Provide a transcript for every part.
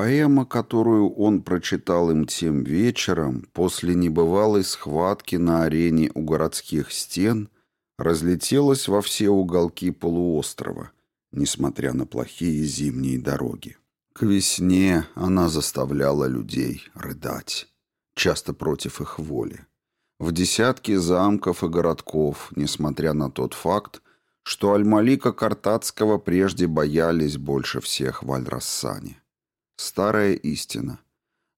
Поэма, которую он прочитал им тем вечером, после небывалой схватки на арене у городских стен, разлетелась во все уголки полуострова, несмотря на плохие зимние дороги. К весне она заставляла людей рыдать, часто против их воли. В десятки замков и городков, несмотря на тот факт, что Аль-Малика Картацкого прежде боялись больше всех в Аль-Рассане. Старая истина.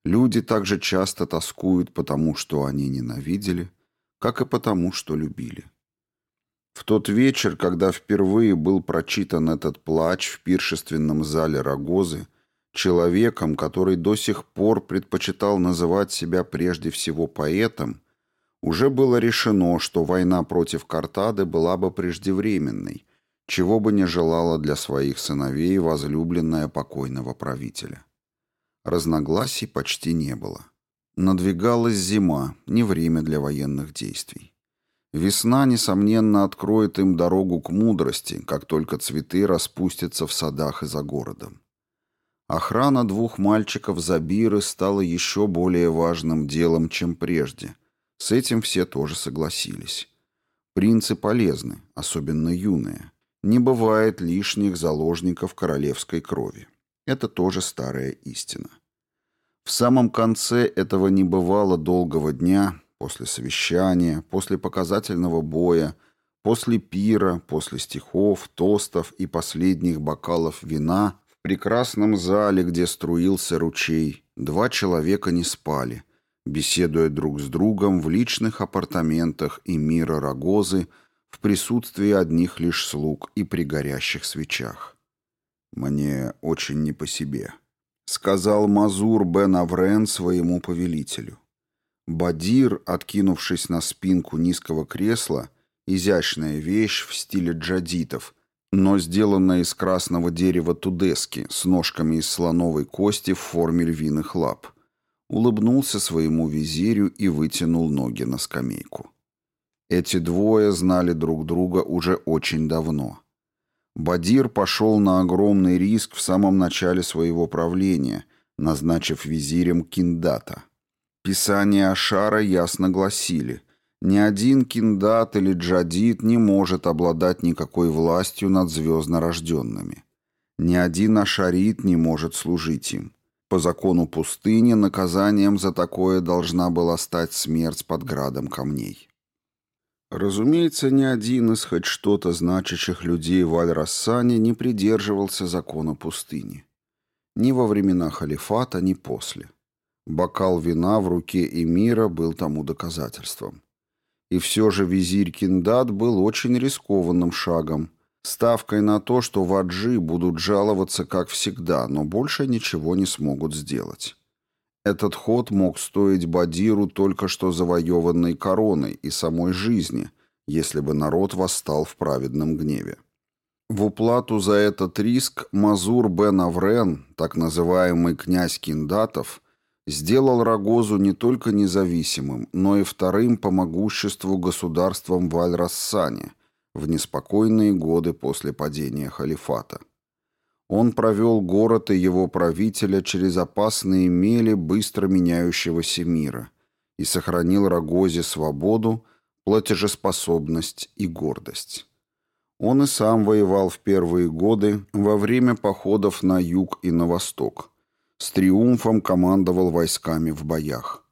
Люди также часто тоскуют потому, что они ненавидели, как и потому, что любили. В тот вечер, когда впервые был прочитан этот плач в пиршественном зале Рогозы, человеком, который до сих пор предпочитал называть себя прежде всего поэтом, уже было решено, что война против Картады была бы преждевременной, чего бы не желала для своих сыновей возлюбленная покойного правителя. Разногласий почти не было. Надвигалась зима, не время для военных действий. Весна, несомненно, откроет им дорогу к мудрости, как только цветы распустятся в садах и за городом. Охрана двух мальчиков Забиры стала еще более важным делом, чем прежде. С этим все тоже согласились. Принцы полезны, особенно юные. Не бывает лишних заложников королевской крови. Это тоже старая истина. В самом конце этого небывало долгого дня, после совещания, после показательного боя, после пира, после стихов, тостов и последних бокалов вина, в прекрасном зале, где струился ручей, два человека не спали, беседуя друг с другом в личных апартаментах и мира Рогозы в присутствии одних лишь слуг и при горящих свечах. «Мне очень не по себе», — сказал Мазур бен Аврен своему повелителю. Бадир, откинувшись на спинку низкого кресла, изящная вещь в стиле джадитов, но сделанная из красного дерева тудески с ножками из слоновой кости в форме львиных лап, улыбнулся своему визирю и вытянул ноги на скамейку. Эти двое знали друг друга уже очень давно. Бадир пошел на огромный риск в самом начале своего правления, назначив визирем Киндата. Писания Ашара ясно гласили, ни один Киндат или Джадид не может обладать никакой властью над звезднорожденными. Ни один Ашарит не может служить им. По закону пустыни наказанием за такое должна была стать смерть под градом камней. Разумеется, ни один из хоть что-то значащих людей в Аль-Рассане не придерживался закона пустыни. Ни во времена халифата, ни после. Бокал вина в руке эмира был тому доказательством. И все же визирь Киндат был очень рискованным шагом, ставкой на то, что ваджи будут жаловаться как всегда, но больше ничего не смогут сделать. Этот ход мог стоить Бадиру только что завоеванной короной и самой жизни, если бы народ восстал в праведном гневе. В уплату за этот риск Мазур бен Аврен, так называемый князь Киндатов, сделал Рогозу не только независимым, но и вторым по могуществу государством в Аль-Рассане в неспокойные годы после падения халифата. Он провел город и его правителя через опасные мели быстро меняющегося мира и сохранил Рогозе свободу, платежеспособность и гордость. Он и сам воевал в первые годы во время походов на юг и на восток. С триумфом командовал войсками в боях.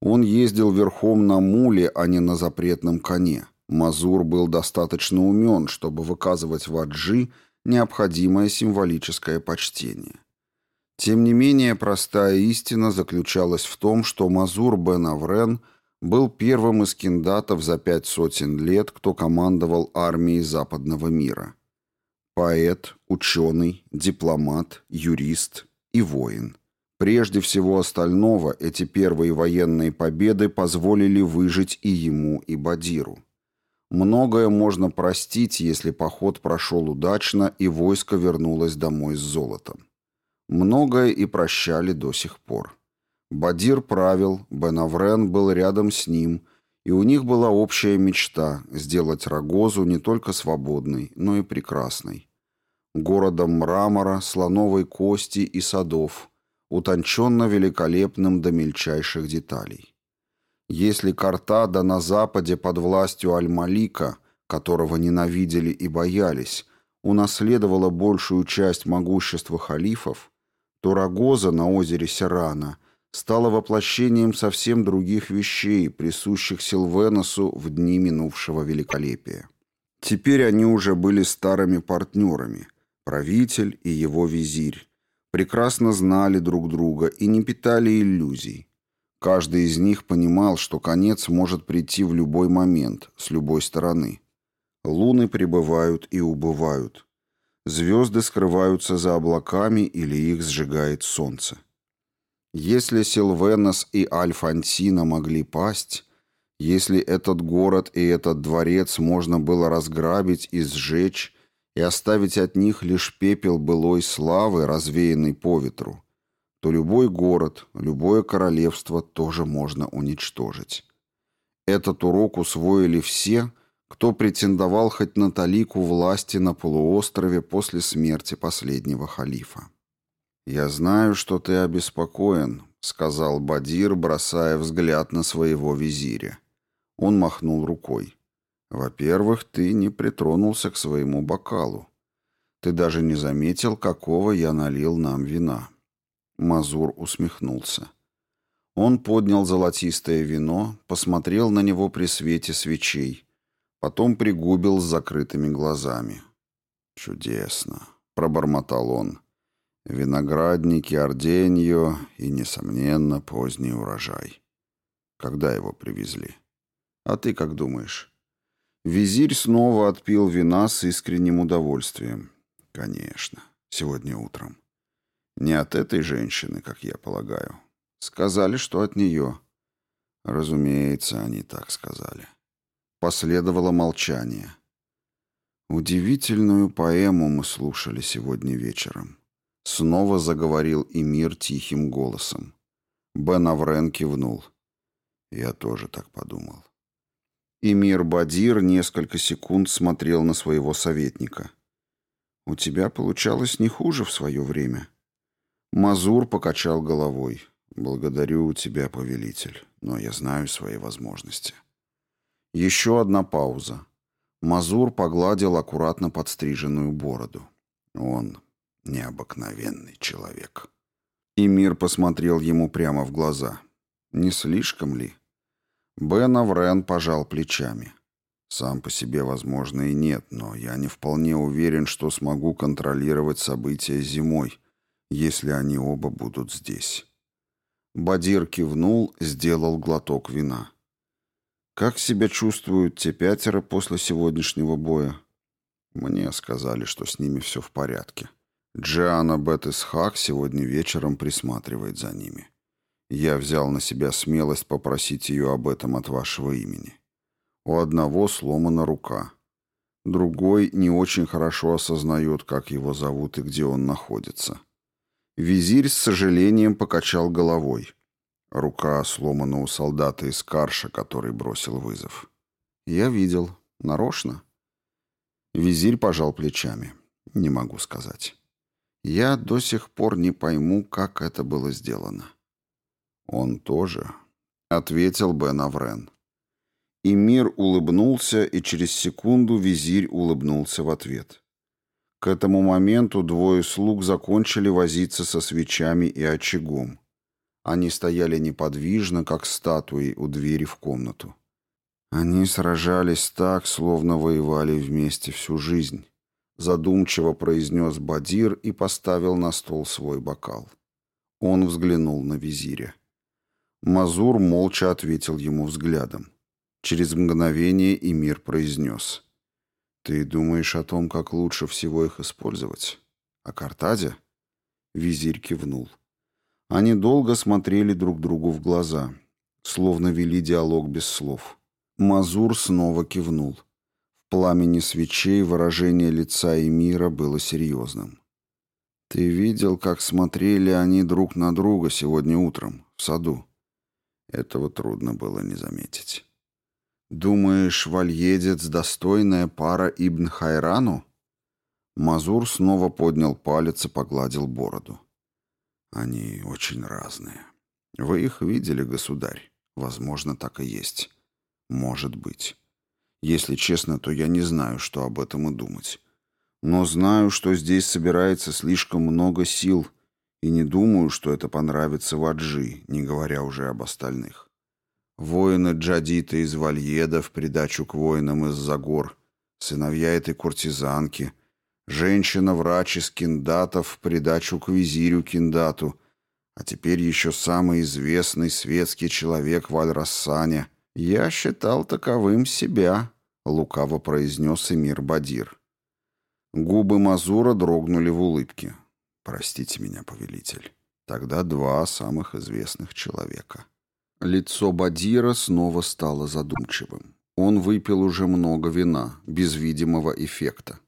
Он ездил верхом на муле, а не на запретном коне. Мазур был достаточно умен, чтобы выказывать ваджи – необходимое символическое почтение. Тем не менее, простая истина заключалась в том, что Мазур бен Аврен был первым из киндатов за пять сотен лет, кто командовал армией западного мира. Поэт, ученый, дипломат, юрист и воин. Прежде всего остального, эти первые военные победы позволили выжить и ему, и Бадиру. Многое можно простить, если поход прошел удачно и войско вернулось домой с золотом. Многое и прощали до сих пор. Бадир правил, Бен-Аврен был рядом с ним, и у них была общая мечта – сделать Рогозу не только свободной, но и прекрасной. Городом мрамора, слоновой кости и садов, утонченно великолепным до мельчайших деталей. Если Картада на западе под властью Аль-Малика, которого ненавидели и боялись, унаследовала большую часть могущества халифов, то Рагоза на озере Серрана стала воплощением совсем других вещей, присущих Силвеносу в дни минувшего великолепия. Теперь они уже были старыми партнерами, правитель и его визирь, прекрасно знали друг друга и не питали иллюзий. Каждый из них понимал, что конец может прийти в любой момент, с любой стороны. Луны прибывают и убывают. Звезды скрываются за облаками или их сжигает солнце. Если Силвенос и Альфантина могли пасть, если этот город и этот дворец можно было разграбить и сжечь, и оставить от них лишь пепел былой славы, развеянный по ветру, то любой город, любое королевство тоже можно уничтожить. Этот урок усвоили все, кто претендовал хоть на талику власти на полуострове после смерти последнего халифа. «Я знаю, что ты обеспокоен», — сказал Бадир, бросая взгляд на своего визиря. Он махнул рукой. «Во-первых, ты не притронулся к своему бокалу. Ты даже не заметил, какого я налил нам вина». Мазур усмехнулся. Он поднял золотистое вино, посмотрел на него при свете свечей, потом пригубил с закрытыми глазами. «Чудесно», — пробормотал он. «Виноградники Орденьо и, несомненно, поздний урожай. Когда его привезли?» А ты как думаешь? Визирь снова отпил вина с искренним удовольствием. Конечно, сегодня утром. Не от этой женщины, как я полагаю. Сказали, что от нее. Разумеется, они так сказали. Последовало молчание. Удивительную поэму мы слушали сегодня вечером. Снова заговорил Эмир тихим голосом. Бен Аврен кивнул. Я тоже так подумал. Эмир Бадир несколько секунд смотрел на своего советника. «У тебя получалось не хуже в свое время». Мазур покачал головой. «Благодарю тебя, повелитель, но я знаю свои возможности». Еще одна пауза. Мазур погладил аккуратно подстриженную бороду. Он необыкновенный человек. Эмир посмотрел ему прямо в глаза. «Не слишком ли?» Бен Аврен пожал плечами. Сам по себе, возможно, и нет, но я не вполне уверен, что смогу контролировать события зимой, если они оба будут здесь. Бадир кивнул, сделал глоток вина. «Как себя чувствуют те пятеро после сегодняшнего боя?» Мне сказали, что с ними все в порядке. Джиана Бетесхак сегодня вечером присматривает за ними. Я взял на себя смелость попросить ее об этом от вашего имени. У одного сломана рука. Другой не очень хорошо осознает, как его зовут и где он находится. Визирь с сожалением покачал головой. Рука сломана у солдата из Карша, который бросил вызов. Я видел. Нарочно. Визирь пожал плечами. Не могу сказать. Я до сих пор не пойму, как это было сделано. «Он тоже», — ответил Бен Аврен. И мир улыбнулся, и через секунду визирь улыбнулся в ответ. К этому моменту двое слуг закончили возиться со свечами и очагом. Они стояли неподвижно, как статуи у двери в комнату. Они сражались так, словно воевали вместе всю жизнь. Задумчиво произнес Бадир и поставил на стол свой бокал. Он взглянул на визиря. Мазур молча ответил ему взглядом. Через мгновение Эмир произнес. «Ты думаешь о том, как лучше всего их использовать? О Картаде?» Визирь кивнул. Они долго смотрели друг другу в глаза, словно вели диалог без слов. Мазур снова кивнул. В пламени свечей выражение лица Эмира было серьезным. «Ты видел, как смотрели они друг на друга сегодня утром, в саду?» Этого трудно было не заметить. «Думаешь, вальедец — достойная пара Ибн Хайрану?» Мазур снова поднял палец и погладил бороду. Они очень разные. Вы их видели, государь? Возможно, так и есть. Может быть. Если честно, то я не знаю, что об этом и думать. Но знаю, что здесь собирается слишком много сил, и не думаю, что это понравится Ваджи, не говоря уже об остальных. Воины Джадита из Вальеда в придачу к воинам из-за гор, сыновья этой куртизанки, женщина-врач из Киндатов в придачу к визирю Киндату, а теперь еще самый известный светский человек в. Я считал таковым себя, — лукаво произнес Эмир Бадир. Губы Мазура дрогнули в улыбке. «Простите меня, повелитель. Тогда два самых известных человека». Лицо Бадира снова стало задумчивым. Он выпил уже много вина, без видимого эффекта.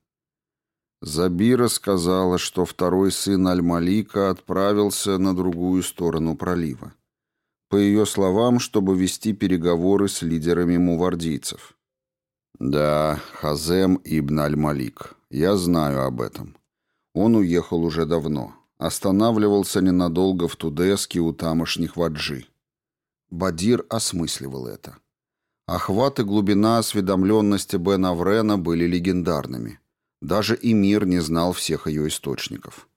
Забира сказала, что второй сын Аль-Малика отправился на другую сторону пролива. По ее словам, чтобы вести переговоры с лидерами мувардийцев. «Да, Хазем ибн Аль-Малик. Я знаю об этом. Он уехал уже давно. Останавливался ненадолго в Тудеске у тамошних ваджи. Бадир осмысливал это. Охват и глубина осведомленности Бен Аврена были легендарными. Даже Эмир не знал всех ее источников.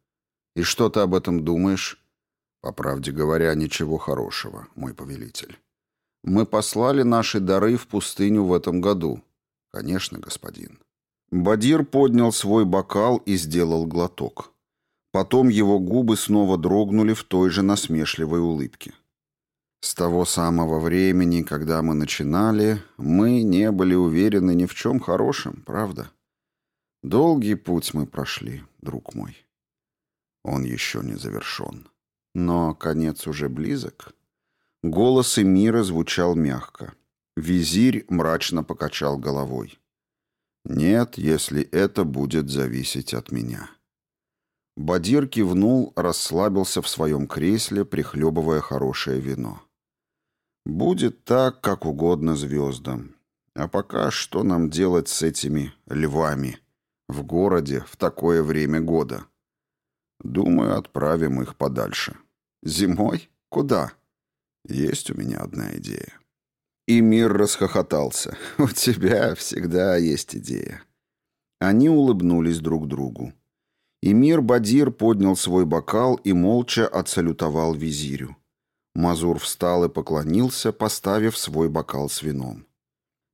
«И что ты об этом думаешь?» «По правде говоря, ничего хорошего, мой повелитель. Мы послали наши дары в пустыню в этом году». «Конечно, господин». Бадир поднял свой бокал и сделал глоток. Потом его губы снова дрогнули в той же насмешливой улыбке. С того самого времени, когда мы начинали, мы не были уверены ни в чем хорошем, правда? Долгий путь мы прошли, друг мой. Он еще не завершен. Но конец уже близок. Голос Эмира звучал мягко. Визирь мрачно покачал головой. «Нет, если это будет зависеть от меня». Бадир кивнул, расслабился в своем кресле, прихлебывая хорошее вино. «Будет так, как угодно звездам. А пока что нам делать с этими львами в городе в такое время года? Думаю, отправим их подальше. Зимой? Куда? Есть у меня одна идея». И мир расхохотался. «У тебя всегда есть идея». Они улыбнулись друг другу. И мир Бадир поднял свой бокал и молча отсалютовал визирю. Мазур встал и поклонился, поставив свой бокал с вином.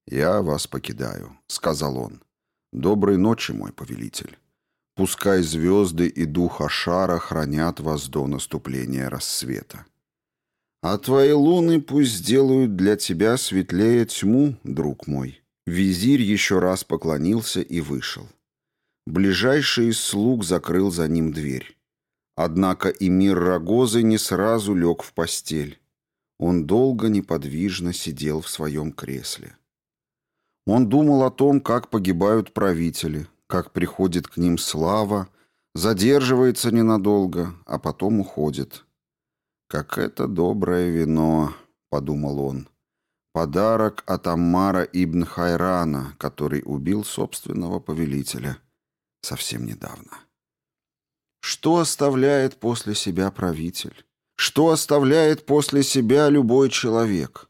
«Я вас покидаю», — сказал он. «Доброй ночи, мой повелитель. Пускай звезды и дух Ашара хранят вас до наступления рассвета». А твои луны пусть сделают для тебя светлее тьму, друг мой. Визирь еще раз поклонился и вышел. Ближайший из слуг закрыл за ним дверь. Однако Эмир Рогозы не сразу лег в постель. Он долго неподвижно сидел в своем кресле. Он думал о том, как погибают правители, как приходит к ним слава, задерживается ненадолго, а потом уходит. «Как это доброе вино», — подумал он. «Подарок от Аммара ибн Хайрана, который убил собственного повелителя совсем недавно». Что оставляет после себя правитель? Что оставляет после себя любой человек?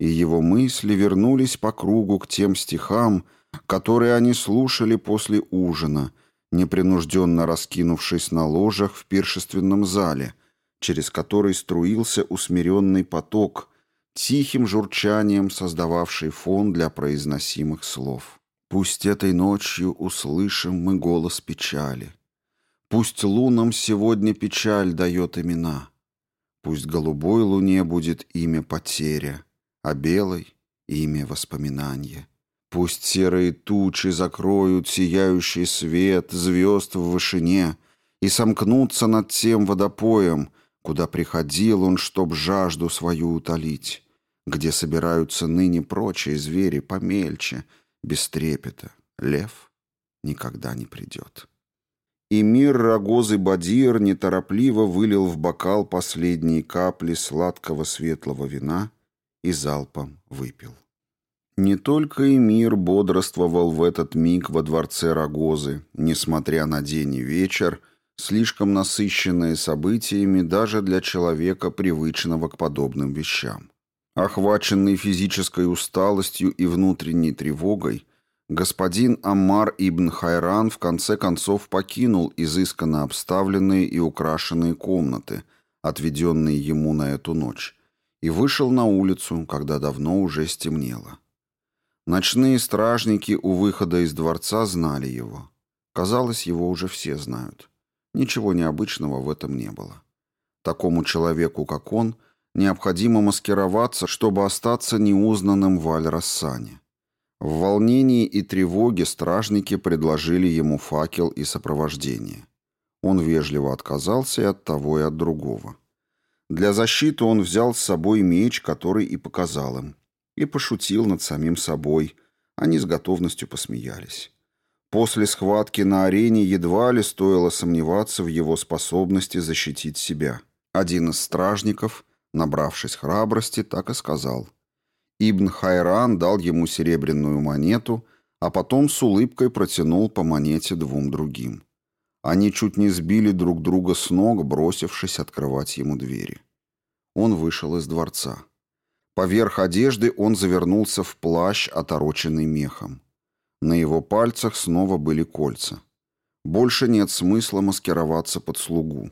И его мысли вернулись по кругу к тем стихам, которые они слушали после ужина, непринужденно раскинувшись на ложах в пиршественном зале — через который струился усмиренный поток, тихим журчанием создававший фон для произносимых слов. «Пусть этой ночью услышим мы голос печали. Пусть лунам сегодня печаль дает имена. Пусть голубой луне будет имя потеря, а белой — имя воспоминания. Пусть серые тучи закроют сияющий свет звезд в вышине и сомкнутся над тем водопоем, куда приходил он, чтоб жажду свою утолить, где собираются ныне прочие звери помельче, без трепета. Лев никогда не придет. И мир Рогозы Бадир неторопливо вылил в бокал последние капли сладкого светлого вина и залпом выпил. Не только Эмир бодрствовал в этот миг во дворце Рогозы, несмотря на день и вечер, слишком насыщенные событиями даже для человека, привычного к подобным вещам. Охваченный физической усталостью и внутренней тревогой, господин Аммар ибн Хайран в конце концов покинул изысканно обставленные и украшенные комнаты, отведенные ему на эту ночь, и вышел на улицу, когда давно уже стемнело. Ночные стражники у выхода из дворца знали его. Казалось, его уже все знают. Ничего необычного в этом не было. Такому человеку, как он, необходимо маскироваться, чтобы остаться неузнанным в Аль-Рассане. В волнении и тревоге стражники предложили ему факел и сопровождение. Он вежливо отказался и от того, и от другого. Для защиты он взял с собой меч, который и показал им, и пошутил над самим собой. Они с готовностью посмеялись. После схватки на арене едва ли стоило сомневаться в его способности защитить себя. Один из стражников, набравшись храбрости, так и сказал. Ибн Хайран дал ему серебряную монету, а потом с улыбкой протянул по монете двум другим. Они чуть не сбили друг друга с ног, бросившись открывать ему двери. Он вышел из дворца. Поверх одежды он завернулся в плащ, отороченный мехом. На его пальцах снова были кольца. Больше нет смысла маскироваться под слугу.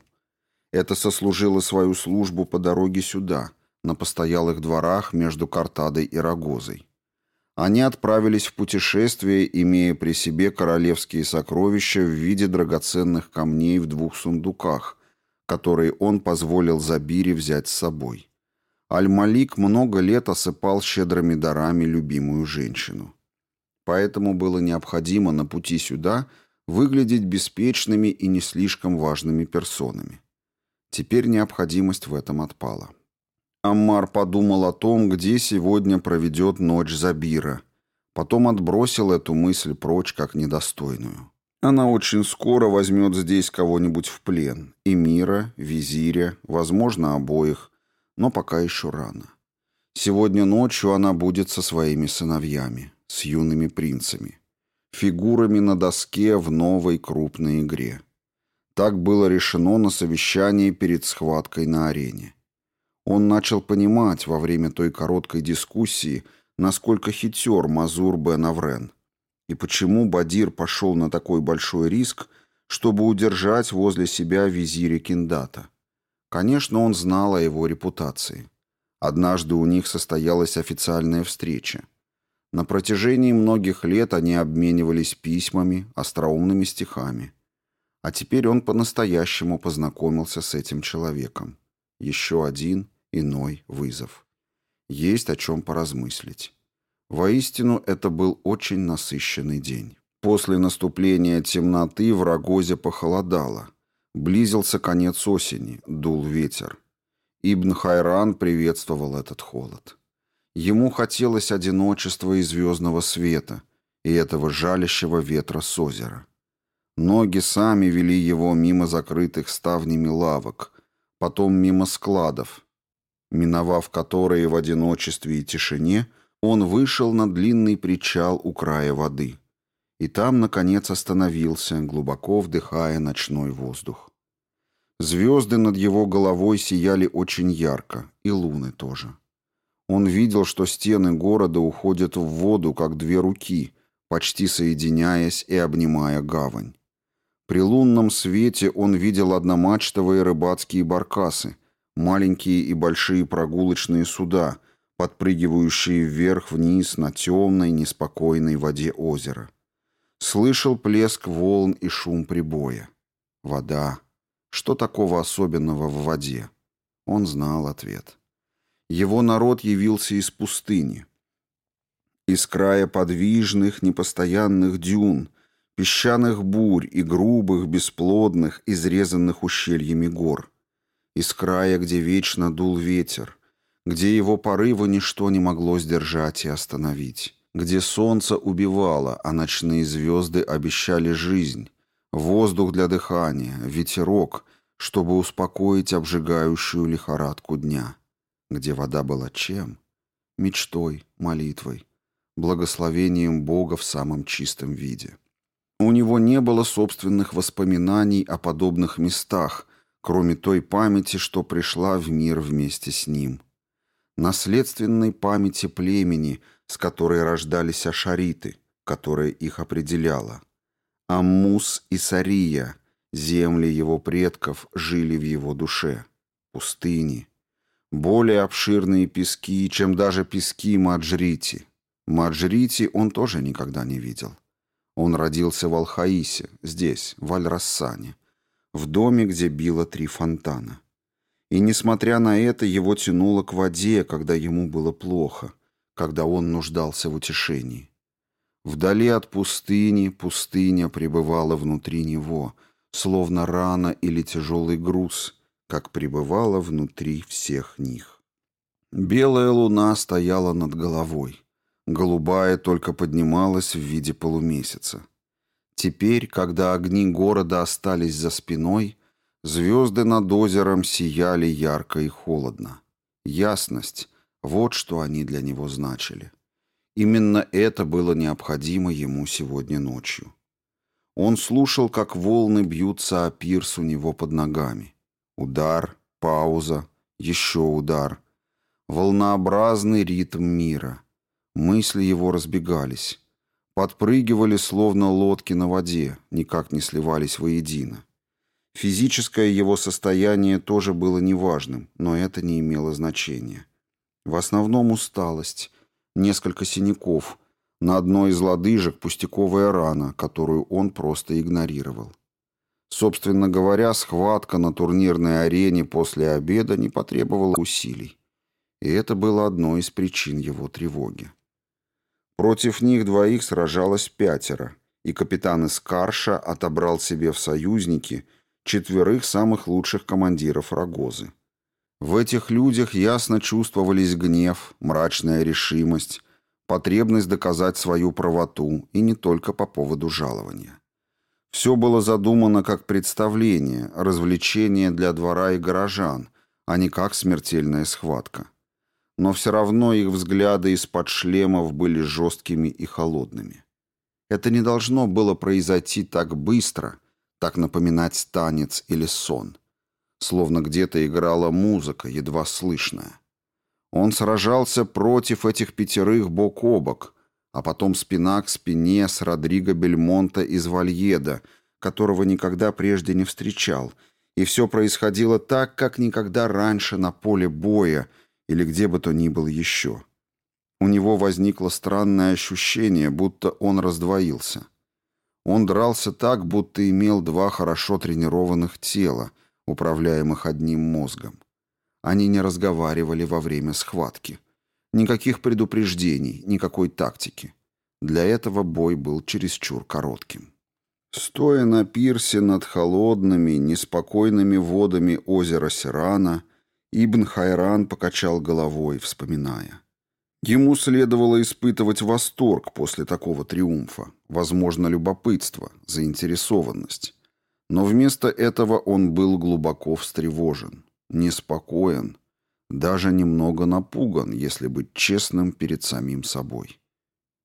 Это сослужило свою службу по дороге сюда, на постоялых дворах между Картадой и Рогозой. Они отправились в путешествие, имея при себе королевские сокровища в виде драгоценных камней в двух сундуках, которые он позволил Забире взять с собой. Аль-Малик много лет осыпал щедрыми дарами любимую женщину. Поэтому было необходимо на пути сюда выглядеть беспечными и не слишком важными персонами. Теперь необходимость в этом отпала. Аммар подумал о том, где сегодня проведет ночь Забира. Потом отбросил эту мысль прочь как недостойную. Она очень скоро возьмет здесь кого-нибудь в плен. Эмира, визиря, возможно, обоих. Но пока еще рано. Сегодня ночью она будет со своими сыновьями с юными принцами, фигурами на доске в новой крупной игре. Так было решено на совещании перед схваткой на арене. Он начал понимать во время той короткой дискуссии, насколько хитер Мазур бен Аврен, и почему Бадир пошел на такой большой риск, чтобы удержать возле себя визиря Киндата. Конечно, он знал о его репутации. Однажды у них состоялась официальная встреча. На протяжении многих лет они обменивались письмами, остроумными стихами. А теперь он по-настоящему познакомился с этим человеком. Еще один иной вызов. Есть о чем поразмыслить. Воистину, это был очень насыщенный день. После наступления темноты в Рогозе похолодало. Близился конец осени, дул ветер. Ибн Хайран приветствовал этот холод. Ему хотелось одиночества и звездного света, и этого жалящего ветра с озера. Ноги сами вели его мимо закрытых ставнями лавок, потом мимо складов, миновав которые в одиночестве и тишине, он вышел на длинный причал у края воды. И там, наконец, остановился, глубоко вдыхая ночной воздух. Звезды над его головой сияли очень ярко, и луны тоже. Он видел, что стены города уходят в воду, как две руки, почти соединяясь и обнимая гавань. При лунном свете он видел одномачтовые рыбацкие баркасы, маленькие и большие прогулочные суда, подпрыгивающие вверх-вниз на темной, неспокойной воде озера. Слышал плеск волн и шум прибоя. Вода. Что такого особенного в воде? Он знал ответ. Его народ явился из пустыни, из края подвижных, непостоянных дюн, песчаных бурь и грубых, бесплодных, изрезанных ущельями гор, из края, где вечно дул ветер, где его порывы ничто не могло сдержать и остановить, где солнце убивало, а ночные звезды обещали жизнь, воздух для дыхания, ветерок, чтобы успокоить обжигающую лихорадку дня где вода была чем? Мечтой, молитвой, благословением Бога в самом чистом виде. У него не было собственных воспоминаний о подобных местах, кроме той памяти, что пришла в мир вместе с ним. Наследственной памяти племени, с которой рождались ашариты, которая их определяла. Аммус и Сария, земли его предков, жили в его душе. Пустыни. Более обширные пески, чем даже пески Маджрити. Маджрити он тоже никогда не видел. Он родился в Алхаисе, здесь, в Аль-Рассане, в доме, где било три фонтана. И, несмотря на это, его тянуло к воде, когда ему было плохо, когда он нуждался в утешении. Вдали от пустыни пустыня пребывала внутри него, словно рана или тяжелый груз, как пребывала внутри всех них. Белая луна стояла над головой. Голубая только поднималась в виде полумесяца. Теперь, когда огни города остались за спиной, звезды над озером сияли ярко и холодно. Ясность — вот что они для него значили. Именно это было необходимо ему сегодня ночью. Он слушал, как волны бьются о пирс у него под ногами. Удар, пауза, еще удар. Волнообразный ритм мира — Мысли его разбегались. Подпрыгивали, словно лодки на воде, никак не сливались воедино. Физическое его состояние тоже было неважным, но это не имело значения. В основном усталость, несколько синяков, на одной из лодыжек пустяковая рана, которую он просто игнорировал. Собственно говоря, схватка на турнирной арене после обеда не потребовала усилий. И это было одной из причин его тревоги. Против них двоих сражалось пятеро, и капитан Искарша отобрал себе в союзники четверых самых лучших командиров Рогозы. В этих людях ясно чувствовались гнев, мрачная решимость, потребность доказать свою правоту, и не только по поводу жалования. Все было задумано как представление, развлечение для двора и горожан, а не как смертельная схватка но все равно их взгляды из-под шлемов были жесткими и холодными. Это не должно было произойти так быстро, так напоминать танец или сон. Словно где-то играла музыка, едва слышная. Он сражался против этих пятерых бок о бок, а потом спина к спине с Родриго Бельмонта из Вальеда, которого никогда прежде не встречал, и все происходило так, как никогда раньше на поле боя — или где бы то ни было еще. У него возникло странное ощущение, будто он раздвоился. Он дрался так, будто имел два хорошо тренированных тела, управляемых одним мозгом. Они не разговаривали во время схватки. Никаких предупреждений, никакой тактики. Для этого бой был чересчур коротким. Стоя на пирсе над холодными, неспокойными водами озера Сирана, Ибн Хайран покачал головой, вспоминая. Ему следовало испытывать восторг после такого триумфа, возможно, любопытство, заинтересованность. Но вместо этого он был глубоко встревожен, неспокоен, даже немного напуган, если быть честным перед самим собой.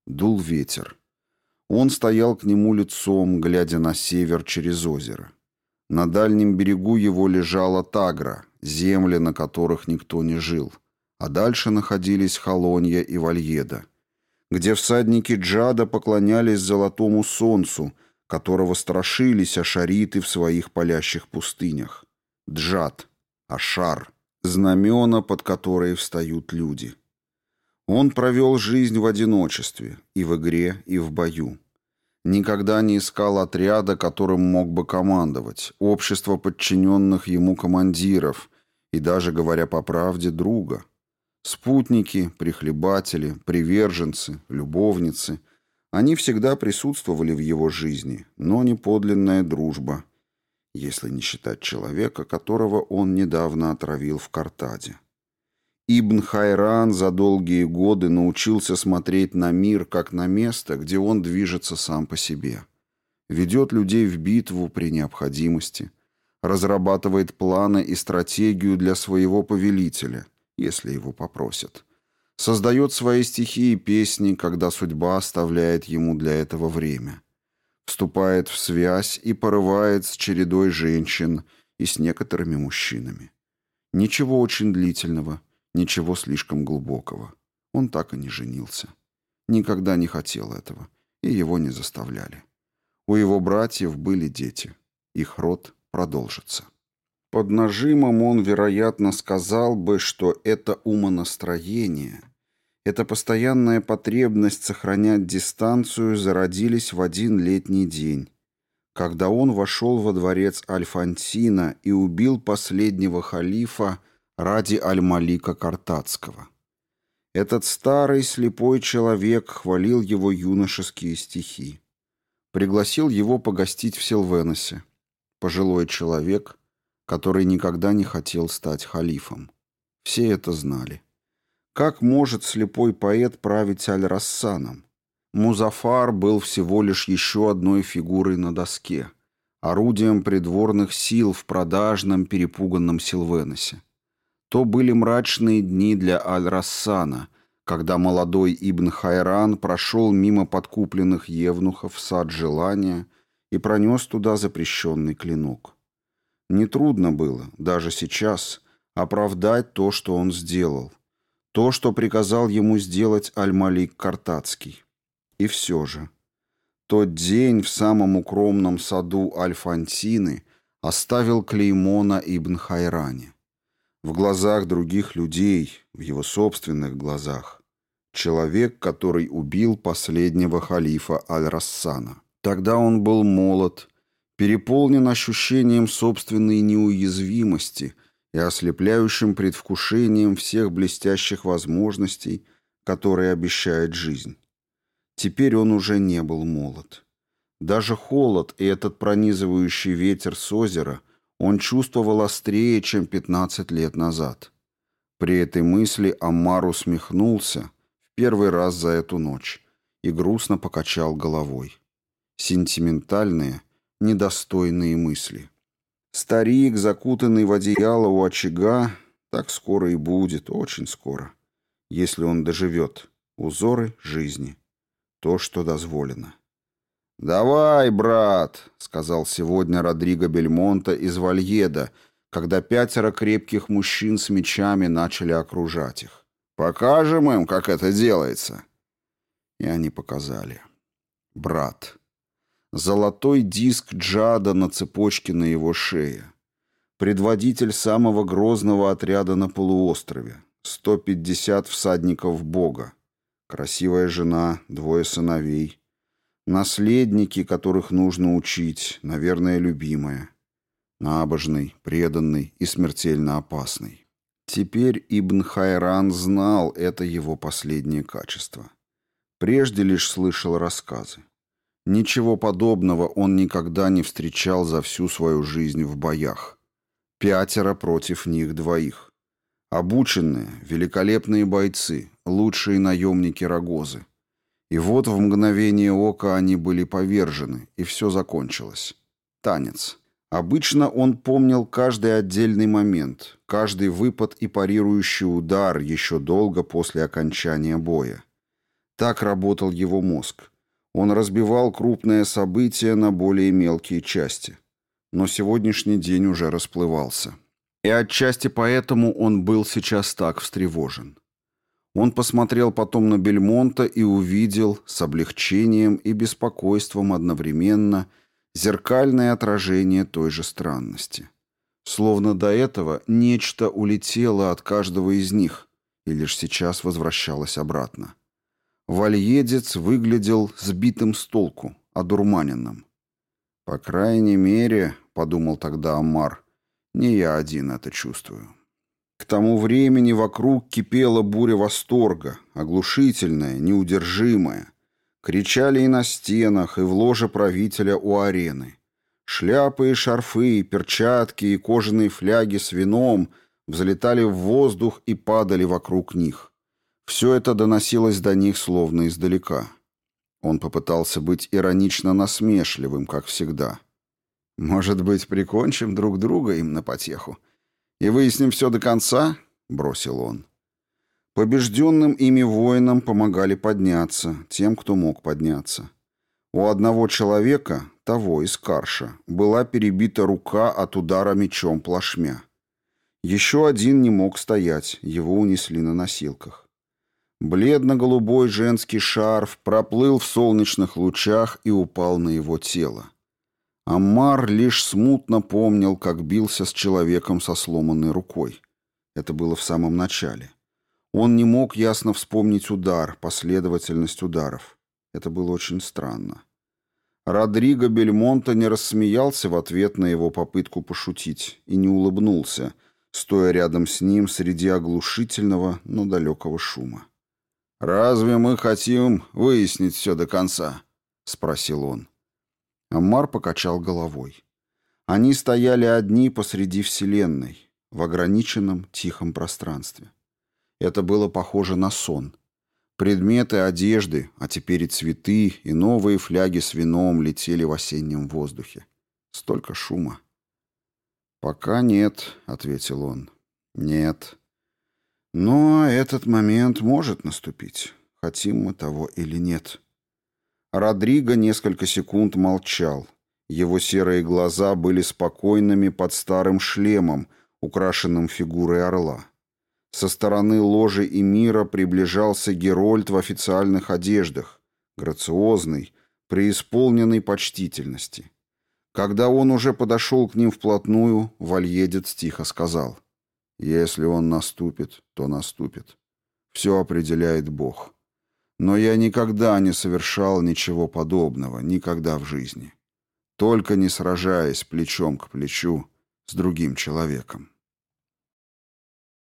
Дул ветер. Он стоял к нему лицом, глядя на север через озеро. На дальнем берегу его лежала Тагра, земли, на которых никто не жил, а дальше находились Холонья и Вальеда, где всадники Джада поклонялись золотому солнцу, которого страшились ашариты в своих палящих пустынях. Джад, Ашар, знамена, под которые встают люди. Он провел жизнь в одиночестве, и в игре, и в бою. Никогда не искал отряда, которым мог бы командовать, общество подчиненных ему командиров и даже, говоря по правде, друга. Спутники, прихлебатели, приверженцы, любовницы — они всегда присутствовали в его жизни, но не подлинная дружба, если не считать человека, которого он недавно отравил в Картаде. Ибн Хайран за долгие годы научился смотреть на мир как на место, где он движется сам по себе. Ведет людей в битву при необходимости, разрабатывает планы и стратегию для своего повелителя, если его попросят. Создает свои стихи и песни, когда судьба оставляет ему для этого время. вступает в связь и порывает с чередой женщин и с некоторыми мужчинами. Ничего очень длительного, ничего слишком глубокого. Он так и не женился. Никогда не хотел этого, и его не заставляли. У его братьев были дети. Их род продолжится. Под нажимом он, вероятно, сказал бы, что это умонастроение, эта постоянная потребность сохранять дистанцию зародились в один летний день, когда он вошел во дворец Альфантина и убил последнего халифа ради Аль-Малика Картацкого. Этот старый слепой человек хвалил его юношеские стихи. Пригласил его погостить в Силвеносе. Пожилой человек, который никогда не хотел стать халифом. Все это знали. Как может слепой поэт править Аль-Рассаном? Музафар был всего лишь еще одной фигурой на доске, орудием придворных сил в продажном перепуганном Силвеносе. То были мрачные дни для Аль-Рассана, когда молодой Ибн Хайран прошел мимо подкупленных евнухов в сад желания и пронес туда запрещенный клинок. Нетрудно было, даже сейчас, оправдать то, что он сделал, то, что приказал ему сделать Аль-Малик Картацкий. И все же, тот день в самом укромном саду Альфантины оставил клеймо на Ибн Хайране. В глазах других людей, в его собственных глазах. Человек, который убил последнего халифа Аль-Рассана. Тогда он был молод, переполнен ощущением собственной неуязвимости – и ослепляющим предвкушением всех блестящих возможностей, которые обещает жизнь. Теперь он уже не был молод. Даже холод и этот пронизывающий ветер с озера он чувствовал острее, чем 15 лет назад. При этой мысли Аммар усмехнулся в первый раз за эту ночь и грустно покачал головой. Сентиментальные, недостойные мысли. Старик, закутанный в одеяло у очага, так скоро и будет, очень скоро, если он доживет. Узоры жизни. То, что дозволено. «Давай, брат», — сказал сегодня Родриго Бельмонта из Вальеда, когда пятеро крепких мужчин с мечами начали окружать их. «Покажем им, как это делается». И они показали. «Брат». Золотой диск Джада на цепочке на его шее. Предводитель самого грозного отряда на полуострове. 150 всадников Бога. Красивая жена, двое сыновей. Наследники, которых нужно учить, наверное, любимая. Набожный, преданный и смертельно опасный. Теперь Ибн Хайран знал это его последнее качество. Прежде лишь слышал рассказы. Ничего подобного он никогда не встречал за всю свою жизнь в боях. Пятеро против них двоих. Обученные, великолепные бойцы, лучшие наемники Рогозы. И вот в мгновение ока они были повержены, и все закончилось. Танец. Обычно он помнил каждый отдельный момент, каждый выпад и парирующий удар еще долго после окончания боя. Так работал его мозг. Он разбивал крупное событие на более мелкие части. Но сегодняшний день уже расплывался. И отчасти поэтому он был сейчас так встревожен. Он посмотрел потом на Бельмонта и увидел с облегчением и беспокойством одновременно зеркальное отражение той же странности. Словно до этого нечто улетело от каждого из них и лишь сейчас возвращалось обратно. Вальедец выглядел сбитым с толку, одурманенным. «По крайней мере, — подумал тогда Амар, — не я один это чувствую». К тому времени вокруг кипела буря восторга, оглушительная, неудержимая. Кричали и на стенах, и в ложе правителя у арены. Шляпы и шарфы, перчатки и кожаные фляги с вином взлетали в воздух и падали вокруг них. Все это доносилось до них словно издалека. Он попытался быть иронично насмешливым, как всегда. «Может быть, прикончим друг друга им на потеху? И выясним все до конца?» — бросил он. Побежденным ими воинам помогали подняться, тем, кто мог подняться. У одного человека, того из Карша, была перебита рука от удара мечом плашмя. Еще один не мог стоять, его унесли на носилках. Бледно-голубой женский шарф проплыл в солнечных лучах и упал на его тело. Аммар лишь смутно помнил, как бился с человеком со сломанной рукой. Это было в самом начале. Он не мог ясно вспомнить удар, последовательность ударов. Это было очень странно. Родриго Бельмонта не рассмеялся в ответ на его попытку пошутить и не улыбнулся, стоя рядом с ним среди оглушительного, но далекого шума. «Разве мы хотим выяснить все до конца?» — спросил он. Амар покачал головой. Они стояли одни посреди Вселенной, в ограниченном тихом пространстве. Это было похоже на сон. Предметы одежды, а теперь и цветы, и новые фляги с вином летели в осеннем воздухе. Столько шума. «Пока нет», — ответил он. «Нет». Но этот момент может наступить, хотим мы того или нет. Родриго несколько секунд молчал. Его серые глаза были спокойными под старым шлемом, украшенным фигурой орла. Со стороны ложи и мира приближался Герольд в официальных одеждах, грациозный, преисполненный почтительности. Когда он уже подошел к ним вплотную, вальедец тихо сказал — если он наступит, то наступит. Все определяет Бог. Но я никогда не совершал ничего подобного, никогда в жизни. Только не сражаясь плечом к плечу с другим человеком.